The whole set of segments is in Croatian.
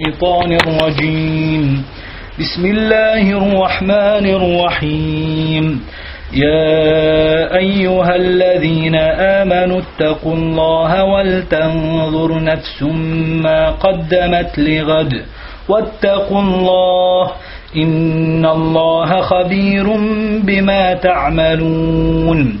الشيطان الرجيم. بسم الله الرحمن الرحيم. يا أيها الذين آمنوا اتقوا الله ولتنظر نفس ما قدمت لغد. واتقوا الله. إن الله خبير بما تعملون.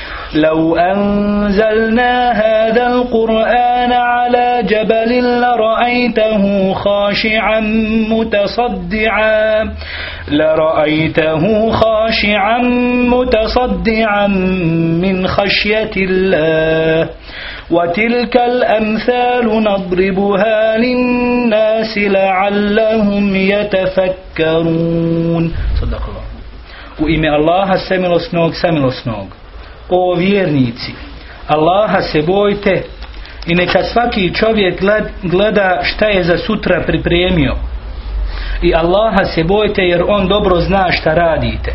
لو أنزلنا هذا القرآن على جبل لرأيته خاشعا متصدعا لرأيته خاشعا متصدعا من خشية الله. وتلك الأمثال نضربها للناس لعلهم يتفكرون. صدق الله. U ime Allaha samilosnog, samilosnog. O vjernici, Allaha se bojte i neka svaki čovjek gleda šta je za sutra pripremio. I Allaha se bojte jer On dobro zna šta radite.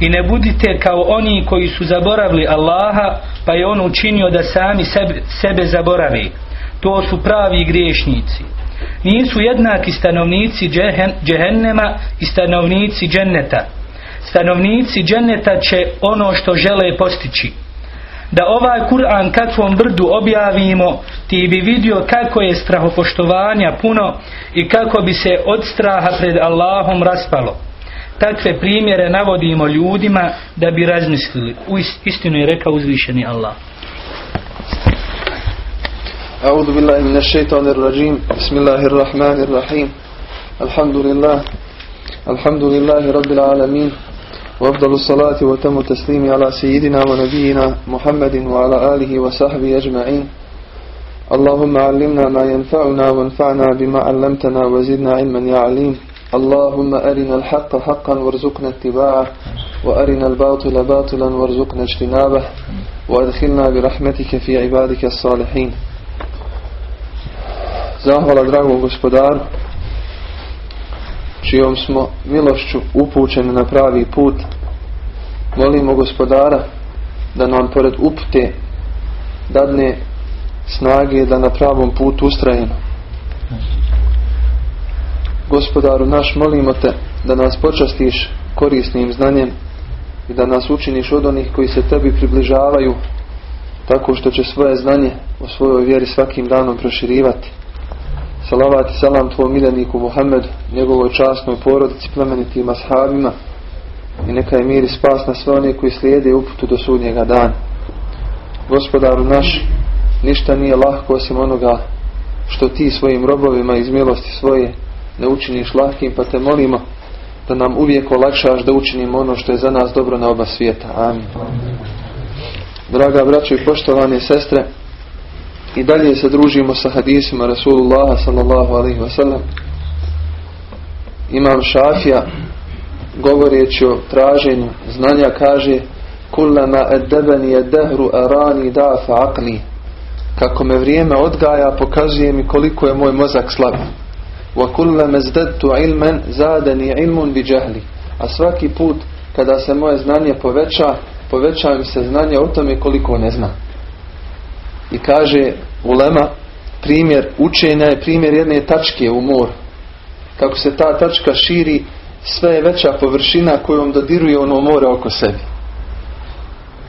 I ne budite kao oni koji su zaboravili Allaha pa je On učinio da sami sebe, sebe zaboravi. To su pravi griješnici. Nisu jednaki stanovnici džehennema i stanovnici dženneta Stanovnici dženneta će ono što žele postići. Da ovaj Kur'an kakvom brdu objavimo, ti bi vidio kako je strahopoštovanja puno i kako bi se od straha pred Allahom raspalo. Takve primjere navodimo ljudima da bi razmislili. U istinu je rekao uzvišeni Allah. أعوذ بالله من الشيطان الرجيم بسم الله الرحمن الرحيم الحمد لله الحمد لله رب العالمين وأفضل الصلاة وتم التسليم على سيدنا ونبينا محمد وعلى آله وصحبه أجمعين. اللهم علمنا ما ينفعنا وانفعنا بما علمتنا وزدنا علما يا عليم. اللهم أرنا الحق حقا وارزقنا اتباعه وأرنا الباطل باطلا وارزقنا اجتنابه وأدخلنا برحمتك في عبادك الصالحين. Zahvala dragom gospodaru čijom smo milošću upućeni na pravi put. Molimo gospodara da nam pored upute dadne snage da na pravom putu ustrajemo. Gospodaru naš, molimo te da nas počastiš korisnim znanjem i da nas učiniš od onih koji se tebi približavaju tako što će svoje znanje o svojoj vjeri svakim danom proširivati. Salavat i salam tvojom miljeniku Muhammedu, njegovoj časnoj porodici, plemenitim ashabima i neka je mir i spas na sve one koji slijede uputu do sudnjega dana. Gospodaru naš, ništa nije lahko osim onoga što ti svojim robovima iz milosti svoje ne učiniš lahkim, pa te molimo da nam uvijek olakšaš da učinimo ono što je za nas dobro na oba svijeta. Amin. Draga braćo i poštovane sestre, i dalje se družimo sa hadisima Rasulullaha sallallahu alaihi wasallam. Imam Šafija govoreći o traženju znanja kaže kullama eddebeni eddehru arani dafa aqli. Kako me vrijeme odgaja pokazuje mi koliko je moj mozak slab. Wa kullama zdadtu ilman zadani ilmun bi jahli. A svaki put kada se moje znanje poveća poveća mi se znanje o tome koliko ne znam i kaže ulema primjer učenja je primjer jedne tačke u moru. Kako se ta tačka širi sve je veća površina kojom dodiruje ono more oko sebi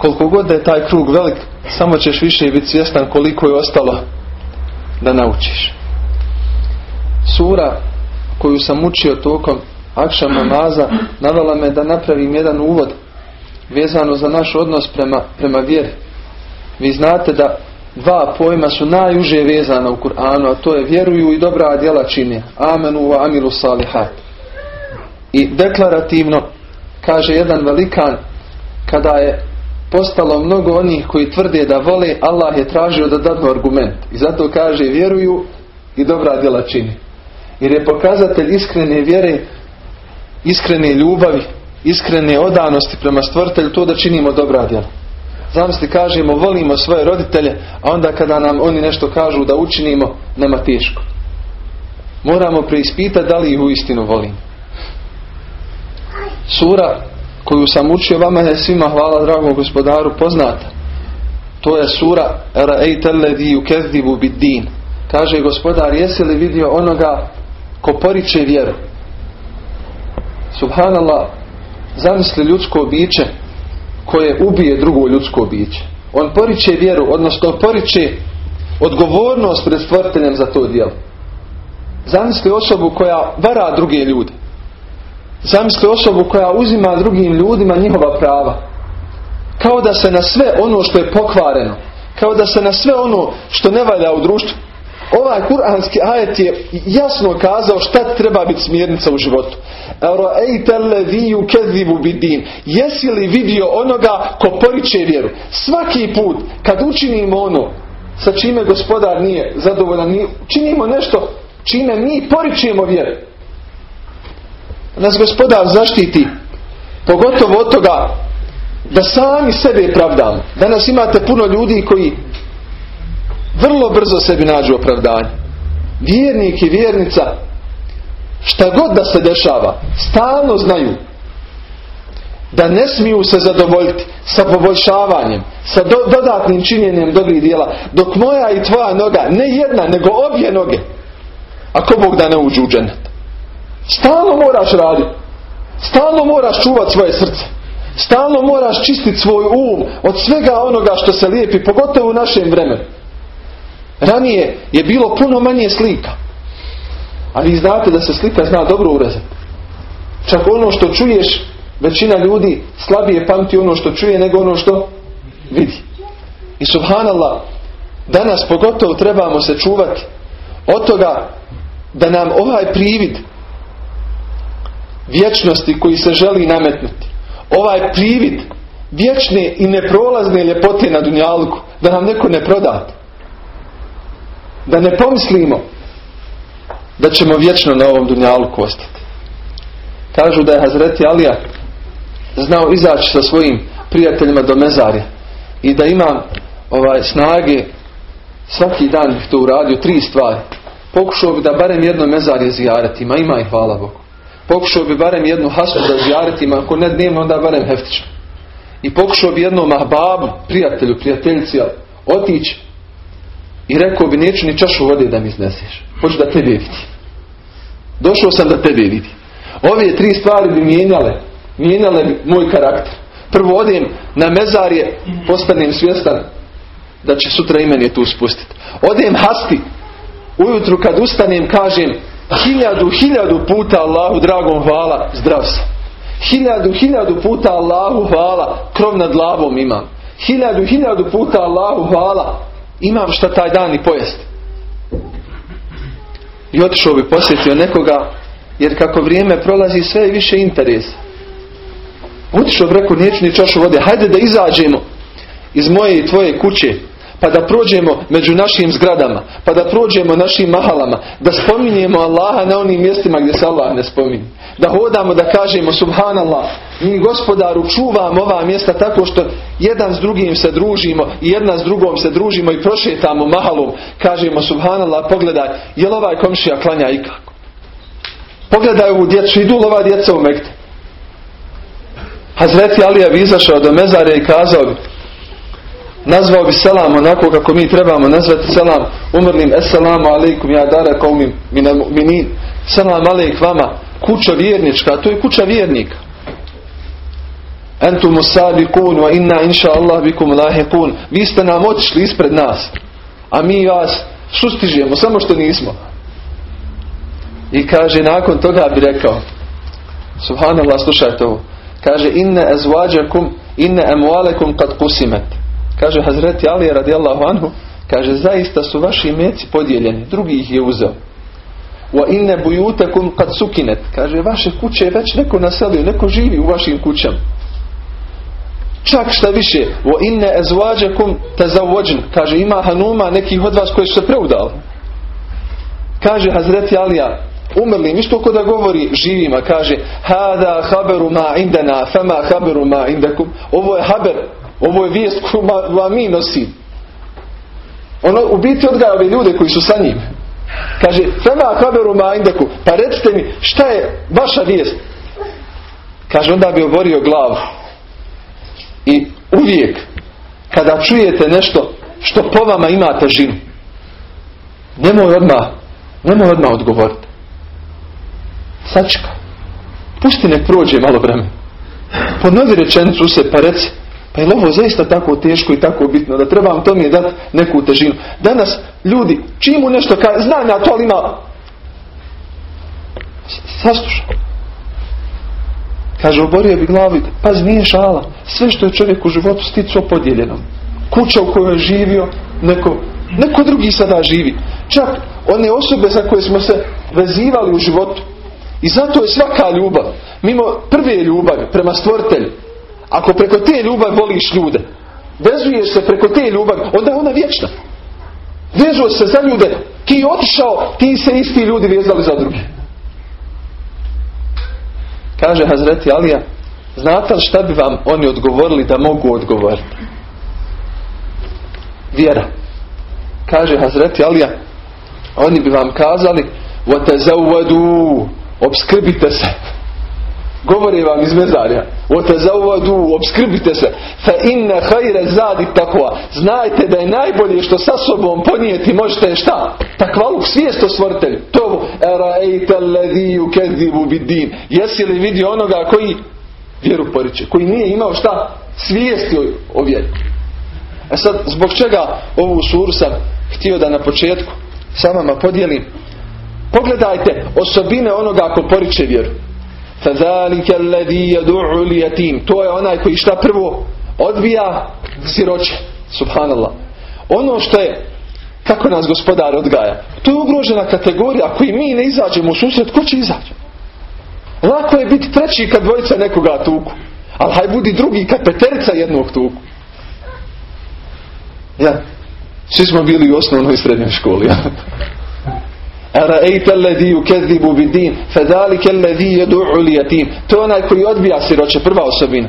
koliko god da je taj krug velik samo ćeš više biti svjestan koliko je ostalo da naučiš. Sura koju sam učio tokom akšam namaza navela me da napravim jedan uvod vezano za naš odnos prema, prema vjeri. Vi znate da dva pojma su najuže vezana u Kur'anu, a to je vjeruju i dobra djela čine. Amenu wa amilu salihat. I deklarativno kaže jedan velikan kada je postalo mnogo onih koji tvrde da vole, Allah je tražio da dadnu argument. I zato kaže vjeruju i dobra djela čini. Jer je pokazatelj iskrene vjere iskrene ljubavi, iskrene odanosti prema stvrtelju, to da činimo dobra djela. Zamisli kažemo volimo svoje roditelje, a onda kada nam oni nešto kažu da učinimo, nema teško. Moramo preispitati da li ih uistinu volimo. Sura koju sam učio vama je svima hvala dragom gospodaru poznata. To je sura Ra'ayta alladhi yukazzibu bid-din. Kaže gospodar, jesi li vidio onoga ko poriče vjeru? Subhanallah, zamisli ljudsko biće koje ubije drugo ljudsko biće. On poriče vjeru, odnosno poriče odgovornost pred stvrteljem za to djelo. Zamisli osobu koja vara druge ljude. Zamisli osobu koja uzima drugim ljudima njihova prava. Kao da se na sve ono što je pokvareno, kao da se na sve ono što ne valja u društvu, ovaj kuranski ajet je jasno kazao šta treba biti smjernica u životu. Jesi li vidio onoga ko poriče vjeru? Svaki put kad učinimo ono sa čime gospodar nije zadovoljan, činimo nešto čime mi poričemo vjeru. Nas gospodar zaštiti pogotovo od toga da sami sebe pravdamo. Danas imate puno ljudi koji vrlo brzo sebi nađu opravdanje. Vjernik i vjernica šta god da se dešava stalno znaju da ne smiju se zadovoljiti sa poboljšavanjem, sa dodatnim činjenjem dobrih dijela, dok moja i tvoja noga, ne jedna, nego obje noge, ako Bog da ne uđu u dženet. Stalno moraš raditi. Stalno moraš čuvati svoje srce. Stalno moraš čistiti svoj um od svega onoga što se lijepi, pogotovo u našem vremenu. Ranije je bilo puno manje slika. A vi znate da se slika zna dobro urezati. Čak ono što čuješ, većina ljudi slabije pamti ono što čuje nego ono što vidi. I subhanallah, danas pogotovo trebamo se čuvati od toga da nam ovaj privid vječnosti koji se želi nametnuti, ovaj privid vječne i neprolazne ljepote na dunjalku, da nam neko ne prodati da ne pomislimo da ćemo vječno na ovom dunjalku ostati. Kažu da je Hazreti Alija znao izaći sa svojim prijateljima do mezarja i da ima ovaj snage svaki dan ih to uradio tri stvari. Pokušao bi da barem jedno mezarje zijaretima, ima i hvala Bogu. Pokušao bi barem jednu hastu da zijaretima, ako ne dnevno onda barem heftično. I pokušao bi jednom ahbabu, prijatelju, prijateljici, otići i rekao bi neću ni čašu vode da mi izneseš. Hoću da tebe vidi. Došao sam da tebe vidi. Ove tri stvari bi mijenjale, mijenjale bi moj karakter. Prvo odem na mezarje, postanem svjestan da će sutra i meni tu spustiti. Odem hasti, ujutru kad ustanem kažem hiljadu, hiljadu puta Allahu dragom hvala, zdrav sam. Hiljadu, hiljadu puta Allahu hvala, krov nad glavom imam. Hiljadu, hiljadu puta Allahu hvala, imam šta taj dan i pojest. I otišao bi posjetio nekoga, jer kako vrijeme prolazi sve više interes. Otišao bi rekao, neću ni čašu vode, hajde da izađemo iz moje i tvoje kuće, pa da prođemo među našim zgradama, pa da prođemo našim mahalama, da spominjemo Allaha na onim mjestima gdje se Allah ne spominje. Da hodamo da kažemo subhanallah, mi gospodaru čuvamo ova mjesta tako što jedan s drugim se družimo i jedna s drugom se družimo i prošetamo mahalom, kažemo subhanallah, pogledaj, je li ovaj komšija klanja ikako? Pogledaj ovu djecu, idu li ova djeca u Mekte? Hazreti Alija bi izašao do mezare i kazao bi, nazvao bi selam onako kako mi trebamo nazvati selam umrlim assalamu alaikum ja dara kaumim minin selam alaik vama kuća vjernička to je kuća vjernika. Entum sabiqun wa inna inša Allah bikum lahiqun. Vi ste nam otišli ispred nas a mi vas sustižemo samo što nismo. I kaže nakon toga bi rekao subhanallah slušajte ovo. Kaže inne azvađakum inne emualekum kad kusimet Kaže Hazreti Ali radijallahu anhu, kaže zaista su vaši meci podijeljeni, drugi ih je uzeo. Wa inne bujutakum kad sukinet. Kaže vaše kuće je već neko naselio, neko živi u vašim kućama. Čak šta više, wa inne ezvađakum tazawwajn. Kaže ima hanuma nekih od vas koji su se preudali. Kaže Hazreti Alija, umrlim. Isto ko da govori živima. Kaže Hada haberu ma indana fema haberu ma indakum. Ovo je haber. Ovo je vijest koju vam mi nosim. Ono u biti odgaja ove ljude koji su sa njim. Kaže, fema haberu ma indakum. Pa recite mi, šta je vaša vijest? Kaže, onda bi oborio glavu. I uvijek, kada čujete nešto što po vama ima težinu, nemoj odmah, nemoj odmah odgovoriti. Sačka. Pusti nek prođe malo vremena. Ponovi rečenicu se pa reci, pa je ovo zaista tako teško i tako bitno da trebam to mi dati neku težinu. Danas ljudi, čim mu nešto kaže, znam ja to, ali ima... Saslušaj. Kaže, oborio bi glavi, pazi, nije šala. Sve što je čovjek u životu stico podijeljeno. Kuća u kojoj je živio, neko, neko drugi sada živi. Čak one osobe za koje smo se vezivali u životu. I zato je svaka ljubav, mimo prve ljubavi prema stvoritelju, ako preko te ljubavi voliš ljude, vezuješ se preko te ljubavi, onda je ona vječna. Vezuje se za ljude, ti otišao, ti se isti ljudi vezali za druge. Kaže Hazreti Alija, znate li šta bi vam oni odgovorili da mogu odgovoriti? Vjera. Kaže Hazreti Alija, oni bi vam kazali, وَتَزَوَّدُوا Obskrbite se. Govori vam iz mezarja. Otazavadu, obskrbite se. Fa inna hajre zadi takva. Znajte da je najbolje što sa sobom ponijeti možete šta? Takvaluk svijest o stvoritelju. To bidin. Jesi li vidio onoga koji vjeru poriče? Koji nije imao šta? Svijesti o vjeru. A sad, zbog čega ovu suru sam htio da na početku sa vama podijelim? Pogledajte osobine onoga ko poriče vjeru. فَذَلِكَ الَّذِي يَدُعُ لِيَتِيمِ To je onaj koji šta prvo odbija siroće. Subhanallah. Ono što je kako nas gospodar odgaja. To je ugrožena kategorija. Ako i mi ne izađemo u susret, ko će izaći? Lako je biti treći kad dvojica nekoga tuku. Ali haj budi drugi kad peterica jednog tuku. Ja. Svi smo bili u osnovnoj i srednjoj školi. Ja. أرأيت الذي يكذب بالدين فذلك الذي يدعو اليتيم to je onaj koji odbija siroće prva osobina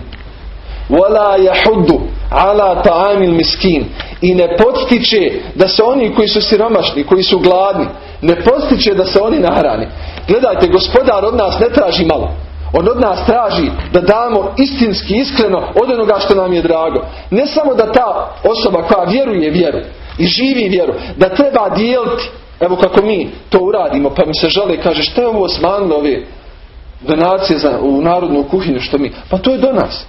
ولا يحض على طعام المسكين i ne podstiče da se oni koji su siromašni koji su gladni ne podstiče da se oni nahrani gledajte gospodar od nas ne traži malo on od nas traži da damo istinski, iskreno od onoga što nam je drago. Ne samo da ta osoba koja vjeruje vjeru i živi vjeru, da treba dijeliti Evo kako mi to uradimo, pa mi se žele, kaže šta je ovo smanjilo ove donacije za, u narodnu kuhinju što mi, pa to je do nas.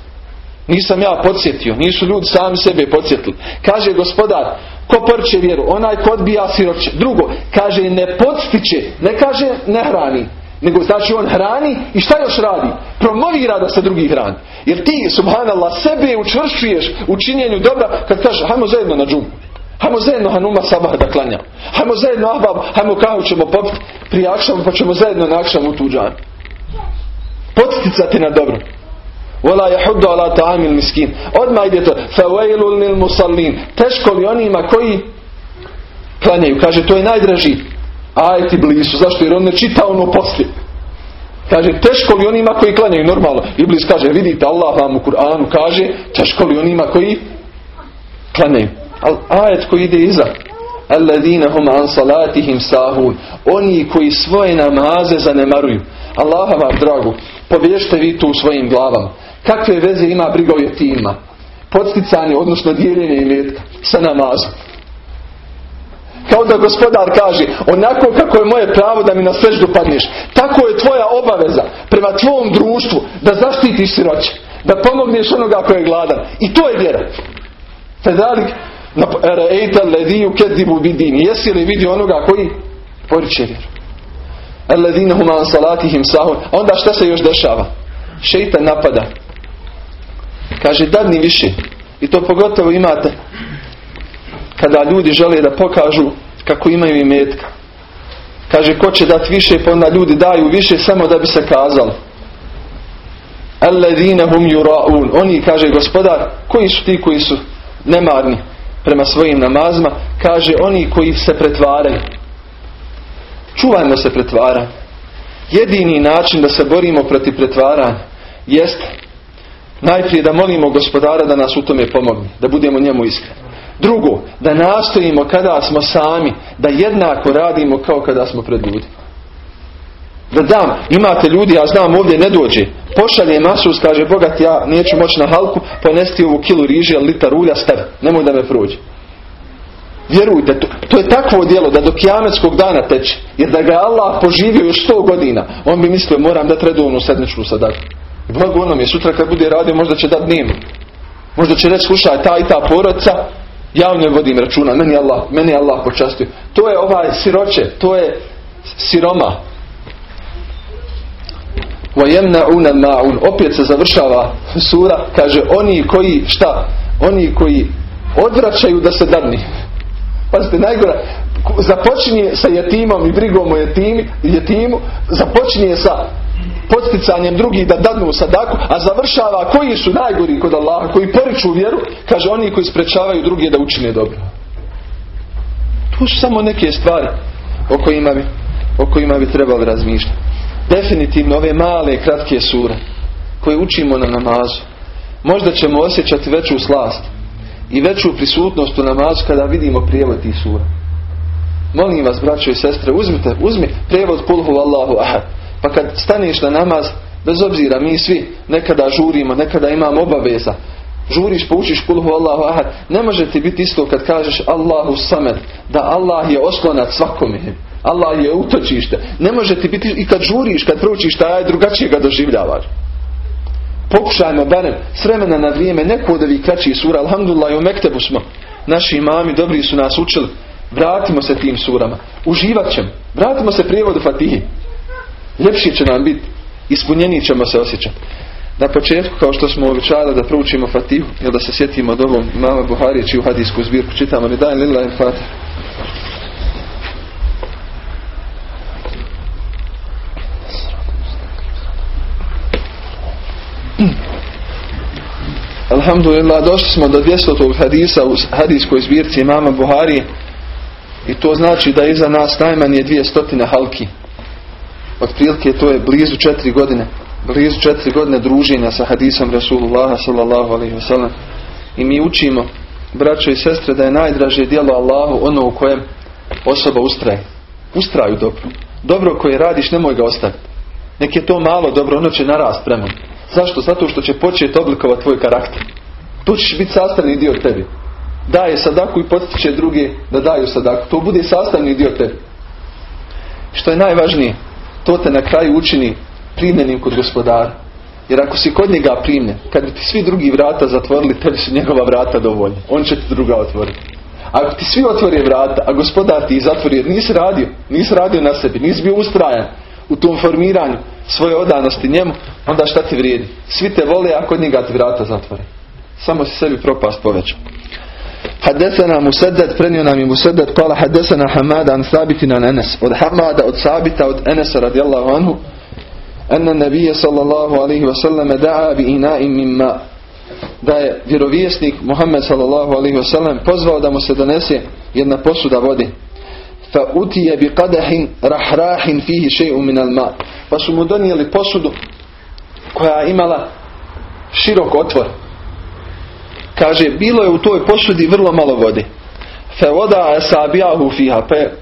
Nisam ja podsjetio, nisu ljudi sami sebe podsjetili. Kaže gospodar, ko porče vjeru, onaj ko odbija siroće. Drugo, kaže ne podstiče, ne kaže ne hrani, nego znači on hrani i šta još radi? Promovira da se drugi hrani. Jer ti, subhanallah, sebe učvršćuješ u činjenju dobra kad kaže, hajmo zajedno na džumu. Hajmo zajedno Hanuma sabah da klanjamo. Hajmo zajedno Ahbab, hajmo kahu ćemo popiti prije akšamu pa ćemo zajedno na akšamu u tuđan. Podsticati na dobro. Wala yahuddu ala ta'amil miskin. Odmah ide to. Fawailul lil musallin. Teško li onima koji klanjaju. Kaže to je najdraži. Ajeti blisu. Zašto? Jer on ne čita ono poslije. Kaže, teško li onima koji klanjaju normalno? Iblis kaže, vidite, Allah vam u Kur'anu kaže, teško li onima koji klanjaju. Al ajet koji ide iza. Alladina hum an salatihim sahun. Oni koji svoje namaze zanemaruju. Allaha vam dragu, povješte vi tu u svojim glavama. Kakve veze ima briga o jetima? Podsticanje, odnosno dijeljenje imetka sa namazom. Kao da gospodar kaže, onako kako je moje pravo da mi na sveždu padneš, tako je tvoja obaveza prema tvom društvu da zaštitiš siroće, da pomogneš onoga koji je gladan. I to je vjera. Fedalik, Ra'ejta lediju kedibu bidin. Jesi li vidio onoga koji poriče vjeru? Alladine hum an sahun. Onda šta se još dešava? Šeitan napada. Kaže dadni više. I to pogotovo imate kada ljudi žele da pokažu kako imaju imetka. Kaže ko će dati više pa onda ljudi daju više samo da bi se kazalo. Alladine hum yura'un. Oni kaže gospodar koji su ti koji su nemarni prema svojim namazima, kaže oni koji se pretvaraju. Čuvajmo se pretvara. jedini način da se borimo protiv pretvaranja jest najprije da molimo gospodara da nas u tome pomogne, da budemo njemu iskreni. Drugo, da nastojimo kada smo sami, da jednako radimo kao kada smo pred ljudima. Da dam, imate ljudi, ja znam ovdje ne dođe, pošalje masus, kaže bogat ja neću moći na halku, ponesti ovu kilu riže, litar ulja, stav, nemoj da me prođe. Vjerujte, to, to je takvo djelo da do kijametskog dana teče. Jer da ga Allah poživio još sto godina, on bi mislio moram dati redovnu sedmičnu sadaku. I blago onom je sutra kad bude radio možda će dati dnevno. Možda će reći slušaj ta i ta porodca, ja u njoj vodim računa, meni Allah, meni Allah počastio. To je ovaj siroće, to je siroma. وَيَمْنَعُونَ الْمَعُونَ Opet se završava sura, kaže oni koji, šta? Oni koji odvraćaju da se dadni. Pazite, najgora, započinje sa jetimom i brigom o jetimi, jetimu, započinje sa posticanjem drugih da dadnu sadaku, a završava koji su najgori kod Allaha, koji poriču vjeru, kaže oni koji sprečavaju druge da učine dobro. To su samo neke stvari o kojima bi, o kojima bi trebali razmišljati. Definitivno ove male, kratke sure koje učimo na namazu, možda ćemo osjećati veću slast i veću prisutnost u namazu kada vidimo prijevod tih sura. Molim vas, braćo i sestre, uzmite, uzmi prijevod Pulhu Allahu Ahad. Pa kad staneš na namaz, bez obzira, mi svi nekada žurimo, nekada imamo obaveza. Žuriš, poučiš Pulhu Allahu Ahad. Ne može ti biti isto kad kažeš Allahu Samed, da Allah je oslonac svakome. Allah je utočište. Ne može ti biti i kad žuriš, kad proučiš taj drugačije ga doživljavaš. Pokušajmo barem s vremena na vrijeme neko od ovih kraćih sura. Alhamdulillah i u Mektebu smo. Naši imami dobri su nas učili. Vratimo se tim surama. Uživat ćemo. Vratimo se prijevodu Fatihi. Ljepši će nam biti. Ispunjeniji ćemo se osjećati. Na početku, kao što smo običali da proučimo Fatihu, ili da se sjetimo od ovom mama Buharije, čiju hadijsku zbirku čitamo, ne dajem lila Fatih. Alhamdulillah, došli smo do 200. hadisa u hadijskoj zbirci imama Buharije i to znači da iza nas najmanje 200 halki. Otprilike to je blizu četiri godine. Blizu četiri godine druženja sa hadisom Rasulullah sallallahu alaihi wasallam. I mi učimo, braćo i sestre, da je najdraže djelo Allahu ono u kojem osoba ustraje. Ustraju dobro. Dobro koje radiš, nemoj ga ostaviti. Nek je to malo dobro, ono će narast prema. Zašto? Zato što će početi oblikovati tvoj karakter. To ćeš biti sastavni dio tebi. Daje sadaku i potiče druge da daju sadaku. To bude sastavni dio tebi. Što je najvažnije, to te na kraju učini primljenim kod gospodara. Jer ako si kod njega primljen, kad bi ti svi drugi vrata zatvorili, tebi su njegova vrata dovoljna. On će ti druga otvoriti. Ako ti svi otvore vrata, a gospodar ti ih zatvori jer nisi radio, nisi radio na sebi, nisi bio ustrajan u tom formiranju svoje odanosti njemu, onda šta ti vrijedi? Svi te vole ako njega ti vrata zatvore. Samo se sebi propast poveća. Hadesana Musaddad, prenio nam je Musaddad, kala Hadesana Hamada an Sabitina an Enes. Od Hamada, od Sabita, od Enesa radijallahu anhu, ena nebije sallallahu alaihi wasallam da'a bi ina'im mimma. Da je vjerovjesnik Muhammed sallallahu wa wasallam pozvao da mu se donese jedna posuda vodi fa utije bi qadahin rahrahin fihi še'u min al ma pa su mu donijeli posudu koja imala širok otvor. Kaže bilo je u toj posudi vrlo malo vode. fa voda asabijahu fiha pa je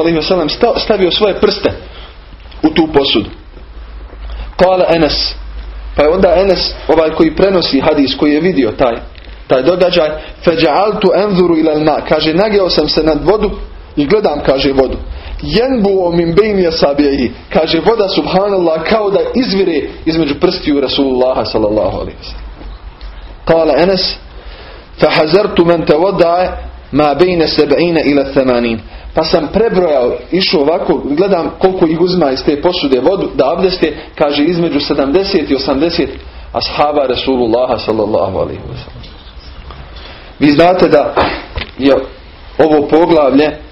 alaihi wasallam stavio svoje prste u tu posudu. Kala Enes. Pa je onda Enes ovaj koji prenosi hadis koji je vidio taj taj događaj feđa'altu enzuru ila ma kaže nageo sam se nad vodu i gledam, kaže, vodu. Jenbuo min bejni jasabjeji. Kaže, voda, subhanallah, kao da izvire između prstiju Rasulullaha, sallallahu alaihi wa Kala Enes, fahazartu men te vodae ma bejne sebeine ila themanin. Pa sam prebrojao, išao ovako, gledam koliko ih uzma iz te posude vodu, da abdeste, kaže, između 70 i 80 ashaba Rasulullaha, sallallahu alaihi wasallam. Vi znate da je ovo poglavlje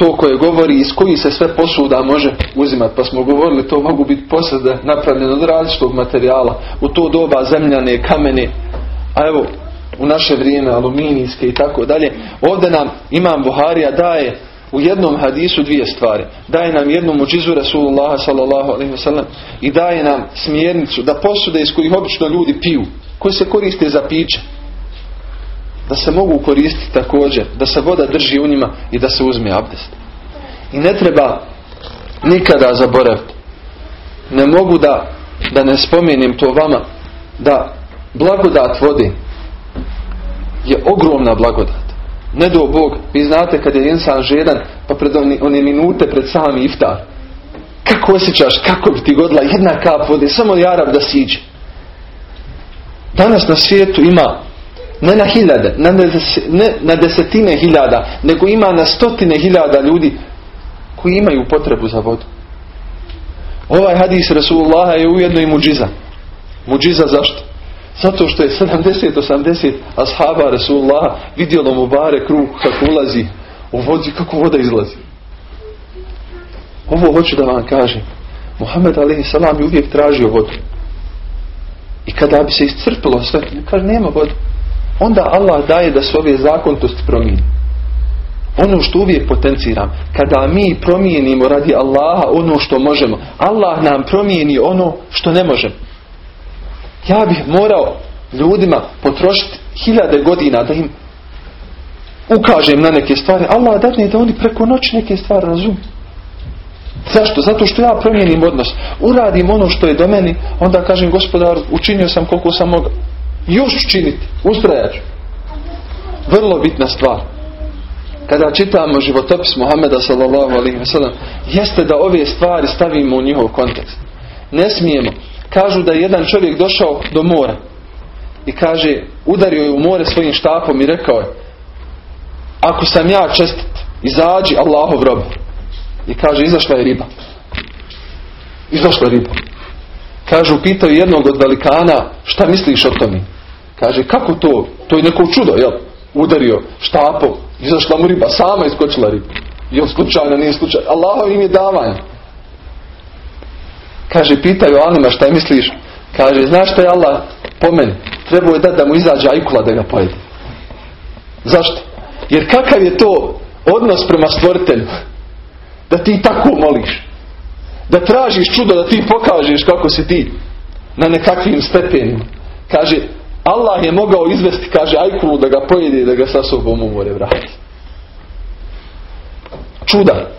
to koje govori iz koji se sve posuda može uzimati. Pa smo govorili to mogu biti posude napravljene od različitog materijala. U to doba zemljane, kamene, a evo u naše vrijeme aluminijske i tako dalje. Ovdje nam Imam Buharija daje u jednom hadisu dvije stvari. Daje nam jednu muđizu Rasulullah sallallahu alaihi i daje nam smjernicu da posude iz kojih obično ljudi piju, koji se koriste za piće, da se mogu koristiti također, da se voda drži u njima i da se uzme abdest. I ne treba nikada zaboraviti. Ne mogu da, da ne spomenem to vama, da blagodat vode je ogromna blagodat. Ne do Bog, vi znate kad je insan žedan, pa pred one minute pred sami iftar. Kako osjećaš, kako bi ti godila jedna kap vode, samo jarab da siđe. Danas na svijetu ima ne na hiljade, ne na desetine hiljada, nego ima na stotine hiljada ljudi koji imaju potrebu za vodu. Ovaj hadis Rasulullaha je ujedno i muđiza. Muđiza zašto? Zato što je 70-80 ashaba Rasulullah vidjelo mu bare kruh kako ulazi u vodi, kako voda izlazi. Ovo hoću da vam kažem. Muhammed a.s. je uvijek tražio vodu. I kada bi se iscrpilo sve, kaže nema vodu. Onda Allah daje da se ove zakonitosti promijeni. Ono što uvijek potenciram, kada mi promijenimo radi Allaha ono što možemo, Allah nam promijeni ono što ne možemo. Ja bih morao ljudima potrošiti hiljade godina da im ukažem na neke stvari. Allah dadne da oni preko noći neke stvari razumiju. Zašto? Zato što ja promijenim odnos. Uradim ono što je do meni, onda kažem gospodar, učinio sam koliko sam mogao. Još činiti. Ustrajat Vrlo bitna stvar. Kada čitamo životopis Muhammeda sallallahu alaihi wa jeste da ove stvari stavimo u njihov kontekst. Ne smijemo Kažu da je jedan čovjek došao do mora i kaže, udario je u more svojim štapom i rekao je, ako sam ja čestit, izađi Allahov rob. I kaže, izašla je riba. Izašla je riba. Kažu, pitaju jednog od velikana, šta misliš o tome? Kaže, kako to? To je neko čudo, jel? Udario štapom, izašla mu riba, sama iskočila riba. Jel slučajno, nije slučajno. Allahov im je davanje. Kaže, pitaju Alima šta misliš? Kaže, znaš šta je Allah po meni? Trebao je da da mu izađe ajkula da ga pojede. Zašto? Jer kakav je to odnos prema stvoritelju? Da ti tako moliš. Da tražiš čudo, da ti pokažeš kako si ti na nekakvim stepenima. Kaže, Allah je mogao izvesti, kaže, ajkulu da ga pojede i da ga sa sobom u more vrati. Čuda.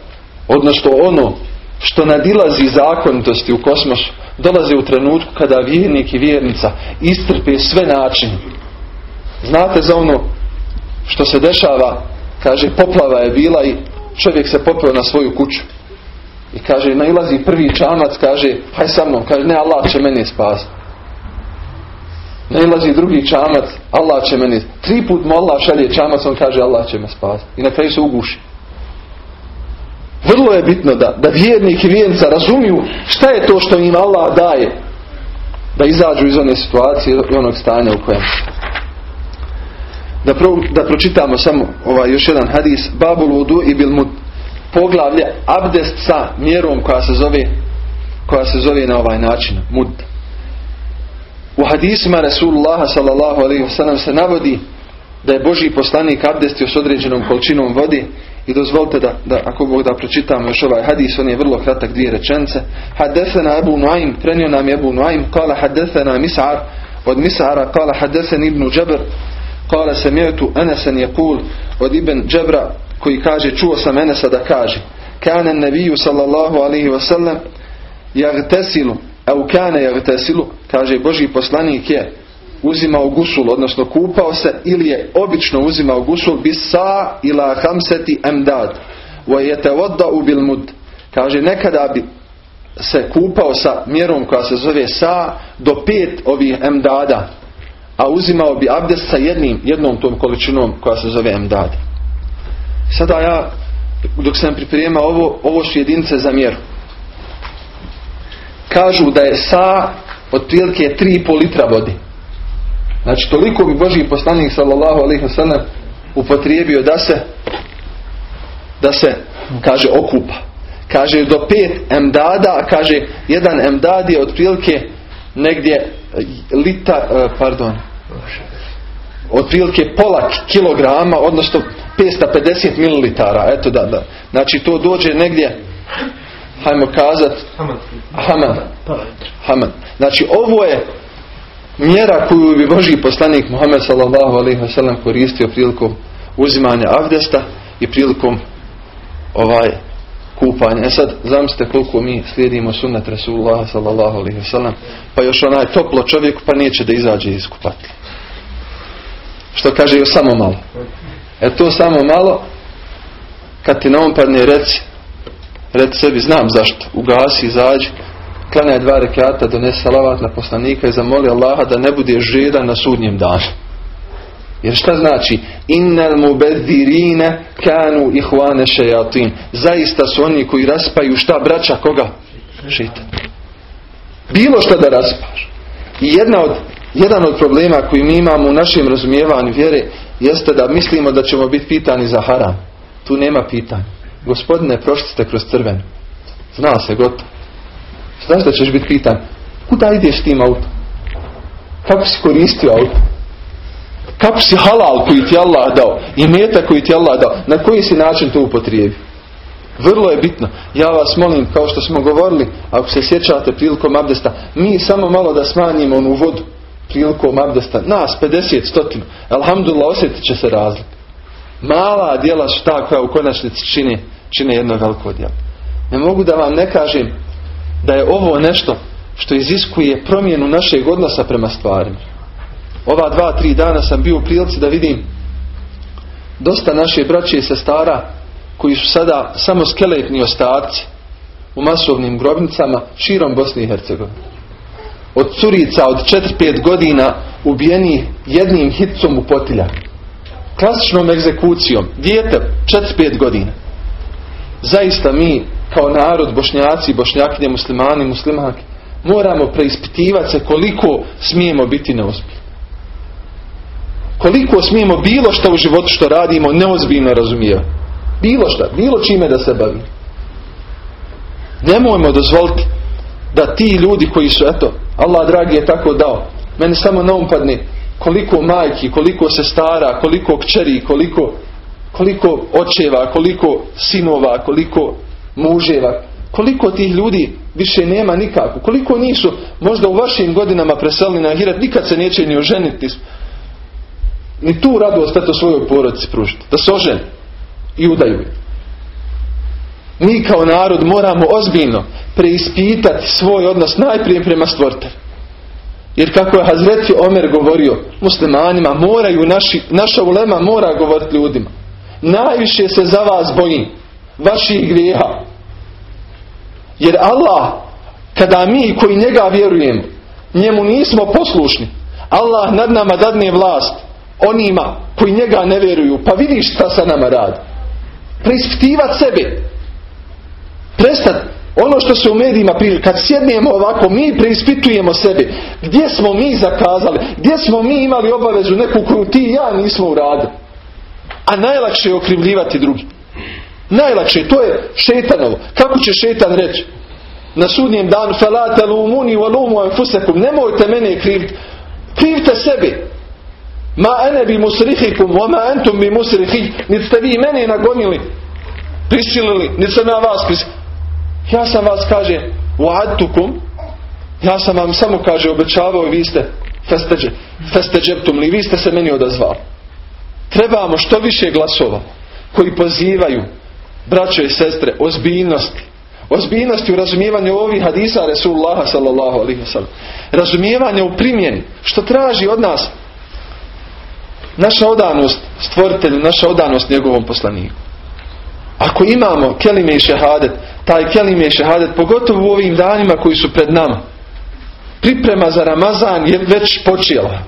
Odnosno ono što nadilazi zakonitosti u kosmosu dolazi u trenutku kada vjernik i vjernica istrpe sve načine. Znate za ono što se dešava, kaže poplava je bila i čovjek se popeo na svoju kuću. I kaže, nailazi prvi čamac, kaže, haj sa mnom, kaže, ne, Allah će mene spasiti. Nailazi drugi čamac, Allah će mene, tri put mu Allah šalje čamac, on kaže, Allah će me spasiti. I na kraju se uguši. Vrlo je bitno da, da vjernik i vjernica razumiju šta je to što im Allah daje da izađu iz one situacije i onog stanja u kojem da, pro, da pročitamo samo ovaj još jedan hadis Babul vudu i bil mud poglavlje abdest sa mjerom koja se zove koja se zove na ovaj način mud u hadisima Rasulullah sallallahu alaihi wasallam se navodi da je Boži poslanik abdestio s određenom količinom vode i dozvolite da, da ako Bog da pročitamo još ovaj hadis, on je vrlo kratak dvije rečence. Haddesena Abu Nuaym, prenio nam je Abu Nuaym, kala haddesena Mis'ar, od Mis'ara kala haddesen Ibnu Džabr, kala se mjetu Enesen je kul, od Ibn Džabra, koji kaže, čuo sam Enesa da kaže, kane nebiju sallallahu alaihi wasallam, jagtesilu, au kane jagtesilu, kaže Boži poslanik je, uzimao gusul, odnosno kupao se ili je obično uzimao gusul sa ila hamseti emdad. U bil mud. Kaže nekada bi se kupao sa mjerom koja se zove sa do pet ovih emdada a uzimao bi abdest sa jednim, jednom tom količinom koja se zove emdad. Sada ja dok sam pripremao ovo ovo su jedinice za mjeru kažu da je sa otprilike 3,5 litra vode Znači toliko bi Boži poslanik sallallahu alaihi wasallam upotrijebio da se da se kaže okupa. Kaže do pet emdada, a kaže jedan emdad je otprilike negdje lita, e, pardon, otprilike pola kilograma, odnosno 550 ml. Eto da, da. Znači to dođe negdje, hajmo kazat, Haman. Haman. Znači ovo je mjera koju bi Boži poslanik Muhammed sallallahu alaihi wasallam koristio prilikom uzimanja avdesta i prilikom ovaj kupanja. E sad, zamislite koliko mi slijedimo sunnet Rasulullah sallallahu alaihi wasallam, pa još onaj toplo čovjek pa neće da izađe iz kupatla. Što kaže još samo malo. E to samo malo, kad ti na on padne reci, reci sebi, znam zašto, ugasi, izađi, klanjaj dva rekata, donese salavat na poslanika i zamoli Allaha da ne bude žedan na sudnjem danu. Jer šta znači? Innal mubedirine kanu ihvane šejatin. Zaista su oni koji raspaju šta braća koga? Šeitan. Bilo šta da raspaš. I jedna od, jedan od problema koji mi imamo u našem razumijevanju vjere jeste da mislimo da ćemo biti pitani za haram. Tu nema pitanja. Gospodine, prošli ste kroz crven. Zna se, gotovo. Znaš da ćeš biti pitan? Kuda ideš tim autom? Kako si koristio auto? Kako si halal koji ti Allah dao i meta koji ti Allah dao, na koji si način to upotrijebi? Vrlo je bitno. Ja vas molim, kao što smo govorili, ako se sjećate prilikom abdesta, mi samo malo da smanjimo onu vodu prilikom abdesta. Nas, 50, stotinu. Alhamdulillah, osjetit će se razlik. Mala djela ta koja u konačnici čine, čine jedno veliko djelo. Ne mogu da vam ne kažem da je ovo nešto što iziskuje promjenu našeg odnosa prema stvarima. Ova dva, tri dana sam bio u prilici da vidim dosta naše braće i sestara koji su sada samo skeletni ostaci u masovnim grobnicama širom Bosne i Hercegovine. Od curica od 4-5 godina ubijeni jednim hitcom u potilja. Klasičnom egzekucijom. Dijete 4-5 godina. Zaista mi kao narod, bošnjaci, bošnjakinje, muslimani, muslimanke, moramo preispitivati se koliko smijemo biti neozbiljni. Koliko smijemo bilo što u životu što radimo neozbiljno razumijevati. Bilo što, bilo čime da se bavi. Nemojmo dozvoliti da ti ljudi koji su, eto, Allah dragi je tako dao, meni samo na umpadne koliko majki, koliko sestara, koliko kćeri, koliko, koliko očeva, koliko sinova, koliko muževa, koliko tih ljudi više nema nikako, koliko nisu možda u vašim godinama preselili na Ahiret, nikad se neće ni oženiti, ni tu radost eto svojoj porodici pružiti, da se oženi i udaju. Mi kao narod moramo ozbiljno preispitati svoj odnos najprije prema stvoritelju. Jer kako je Hazreti Omer govorio muslimanima, moraju naši, naša ulema mora govoriti ljudima. Najviše se za vas bojim vaših grijeha. Jer Allah, kada mi koji njega vjerujemo, njemu nismo poslušni, Allah nad nama dadne vlast onima koji njega ne vjeruju, pa vidiš šta sa nama radi. Preispitivati sebe. Prestat ono što se u medijima prije, kad sjednemo ovako, mi preispitujemo sebe. Gdje smo mi zakazali? Gdje smo mi imali obavezu neku koju ti ja nismo uradili? A najlakše je okrivljivati drugi. Najlakše, to je šetanovo. Kako će šetan reći? Na sudnjem danu, falata lumuni wa lumu anfusakum. Nemojte mene kriviti. Krivite sebi. Ma ene bi musrihikum, wa ma entum bi musrihih. Niti ste vi mene nagonili, prisilili, niti sam vas prisilili. Ja sam vas, kaže, wa'adtukum. Ja sam vam samo, kaže, obećavao i vi ste festeđeptum li, vi ste se meni odazvali. Trebamo što više glasova koji pozivaju braćo i sestre, ozbiljnosti. Ozbiljnosti u razumijevanju ovih hadisa Resulullaha sallallahu alaihi wasallam. Razumijevanje u primjeni. Što traži od nas naša odanost stvoritelju, naša odanost njegovom poslaniku. Ako imamo kelime i šehadet, taj kelime i šehadet, pogotovo u ovim danima koji su pred nama, priprema za Ramazan je već počela.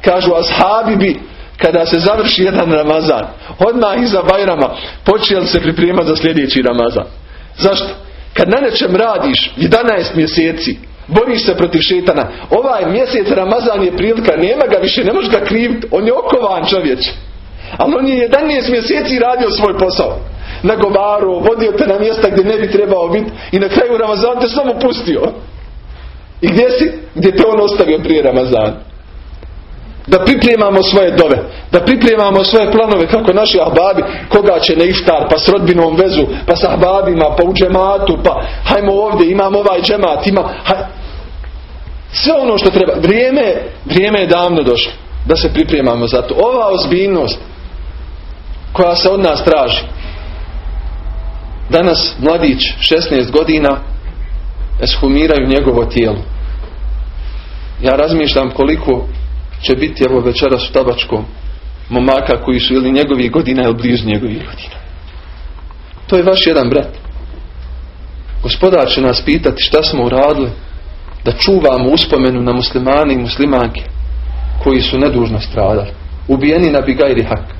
Kažu ashabi bi kada se završi jedan Ramazan, odmah iza Bajrama počeli se pripremati za sljedeći Ramazan. Zašto? Kad na nečem radiš 11 mjeseci, boriš se protiv šetana, ovaj mjesec Ramazan je prilika, nema ga više, ne možeš ga kriviti, on je okovan čovječ. Ali on je 11 mjeseci radio svoj posao. Nagovaro, vodio te na mjesta gdje ne bi trebao biti i na kraju Ramazan te samo pustio. I gdje si? Gdje te on ostavio prije Ramazana. Da pripremamo svoje dove. Da pripremamo svoje planove kako naši ahbabi. Koga će na iftar, pa s rodbinom vezu, pa sa ahbabima, pa u džematu, pa hajmo ovdje, imam ovaj džemat, ima... Sve ono što treba. Vrijeme, vrijeme je davno došlo da se pripremamo za to. Ova ozbiljnost koja se od nas traži. Danas mladić 16 godina eshumiraju njegovo tijelo. Ja razmišljam koliko će biti evo večeras u tabačkom momaka koji su ili njegovih godina ili blizu njegovih godina. To je vaš jedan brat. Gospodar će nas pitati šta smo uradili da čuvamo uspomenu na muslimane i muslimanke koji su nedužno stradali. Ubijeni na bigajri hak.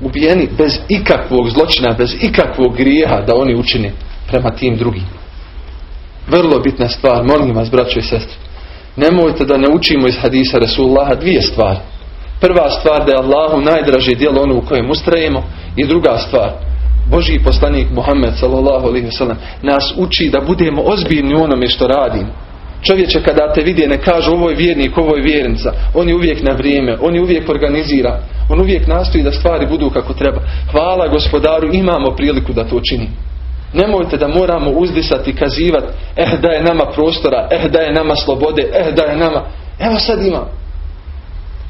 Ubijeni bez ikakvog zločina, bez ikakvog grijeha da oni učine prema tim drugim. Vrlo bitna stvar, molim vas, braćo i sestre. Nemojte da ne učimo iz hadisa Rasulullaha dvije stvari. Prva stvar da je Allahu najdraže djelo ono u kojem ustrajemo i druga stvar Božji poslanik Muhammed sallallahu nas uči da budemo ozbiljni u onome što radimo. Čovječe kada te vidje ne kaže ovo je vjernik, ovo je vjernica. On je uvijek na vrijeme, on je uvijek organizira. On uvijek nastoji da stvari budu kako treba. Hvala gospodaru, imamo priliku da to činimo. Nemojte da moramo uzdisati kazivati, eh da je nama prostora, eh da je nama slobode, eh da je nama. Evo sad ima.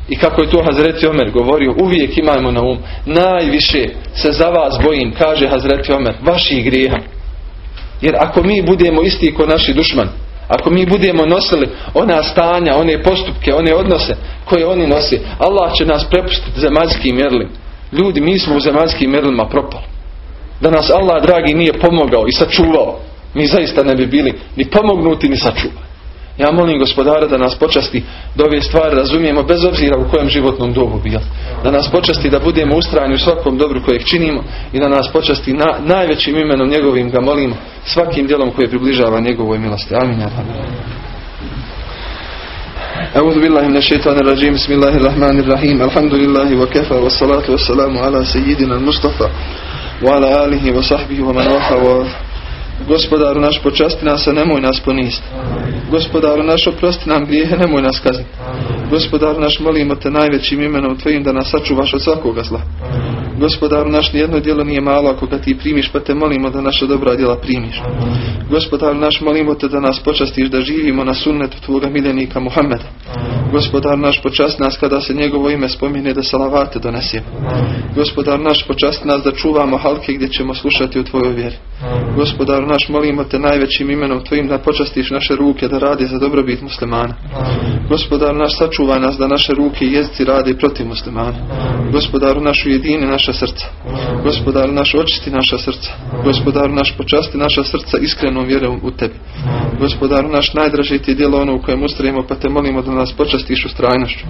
I kako je to Hazreti Omer govorio, uvijek imajmo na um. Najviše se za vas bojim, kaže Hazreti Omer, vaših grijeha. Jer ako mi budemo isti ko naši dušman, ako mi budemo nosili ona stanja, one postupke, one odnose koje oni nosi, Allah će nas prepustiti zemaljskim mjerlim. Ljudi, mi smo u zemaljskim mjerlima propali. Da nas Allah, dragi, nije pomogao i sačuvao, mi zaista ne bi bili ni pomognuti ni sačuvani. Ja molim gospodara da nas počasti da ove stvari razumijemo bez obzira u kojem životnom dobu bili. Da nas počasti da budemo ustrajni u svakom dobru kojeg činimo i da nas počasti na, najvećim imenom njegovim ga molimo svakim djelom koje približava njegovoj milosti. Amin. أعوذ بالله من الشيطان الرجيم بسم الله الرحمن الرحيم الحمد لله وكفى والصلاة والسلام على سيدنا المصطفى وعلى آله وصحبه ومن وفى Gospodaru naš počasti nas, a nemoj nas ponist. Gospodaru naš oprosti nam grijehe, nemoj nas kazniti. Gospodaru naš molimo te najvećim imenom tvojim da nas sačuvaš od svakoga zla. Gospodaru naš nijedno djelo nije malo ako ga ti primiš pa te molimo da naša dobra djela primiš. Gospodaru naš molimo te da nas počastiš da živimo na sunnetu tvoga miljenika Muhammeda. Gospodar naš počast nas kada se njegovo ime spomine da salavate donesemo. Gospodar naš počast nas da čuvamo halke gdje ćemo slušati u tvojoj vjeri. Gospodar naš molimo te najvećim imenom tvojim da počastiš naše ruke da radi za dobrobit muslimana. Gospodar naš sačuvaj nas da naše ruke i jezici radi protiv muslimana. Gospodaru naš ujedini naša srca. Gospodaru naš očisti naša srca. Gospodaru naš počasti naša srca iskrenom vjerom u tebi. Gospodaru naš najdraži ti je djelo ono u kojem ustrajimo pa te molimo da nas počastiš u strajnošću.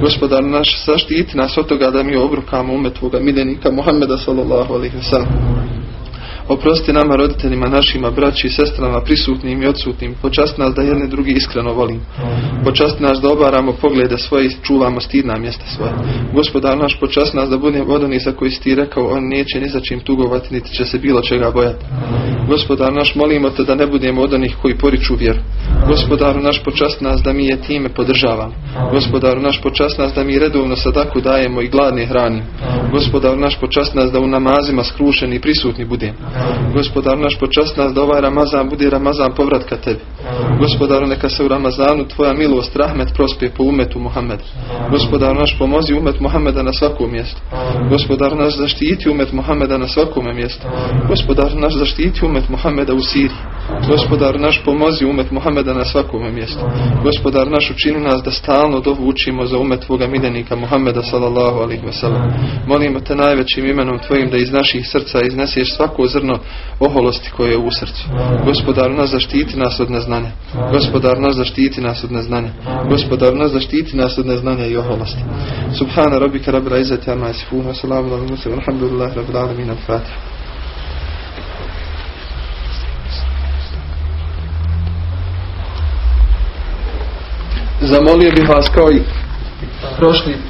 Gospodar naš zaštiti nas od toga da mi obrukamo umet tvoga miljenika Muhammeda sallallahu alaihi wa sallam. Oprosti nama roditeljima, našima, braći i sestrama, prisutnim i odsutnim. Počasti nas da jedne drugi iskreno volim. Počasti nas da obaramo poglede svoje i čuvamo stidna mjesta svoje. Gospodar naš, počasti nas da budemo od onih za koji si ti rekao, on neće ni za čim tugovati, niti će se bilo čega bojati. Gospodar naš, molimo te da ne budemo od onih koji poriču vjeru. Gospodaru naš, počasti nas da mi je time podržavamo. Gospodaru naš, počasti nas da mi redovno sadaku dajemo i gladne hranimo. Gospodaru naš, počasti nas da u namazima skrušeni i prisutni budemo. Gospodar naš počast nas da ovaj Ramazan bude Ramazan povratka tebi. Gospodaru neka se u Ramazanu tvoja milost, rahmet prospije po umetu Muhammeda. Gospodar naš pomozi umet Muhammeda na svakom mjestu. Gospodar naš zaštiti umet Muhammeda na svakome mjestu. Gospodar naš zaštiti umet Muhammeda u Siriji. Gospodar naš pomozi umet Muhammeda na svakome mjestu. Gospodar naš učini nas da stalno dovu učimo za umet tvoga miljenika Muhammeda sallallahu alaihi wa sallam. Molimo te najvećim imenom tvojim da iz naših srca izneseš svako zrno oholosti koje je u srcu. Gospodar nas zaštiti nas od neznanja. Gospodar nas zaštiti nas od neznanja. Gospodar nas zaštiti nas od neznanja i oholosti. Subhana rabbika rabbil izzati amma yasifun wa salamun alal mursalin walhamdulillahi rabbil alamin al-fatiha. Zamolio bih vas kao i prošli